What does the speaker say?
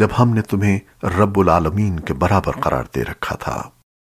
جب ہم نے تمہیں رب العالمین کے برابر قرار دے رکھا تھا۔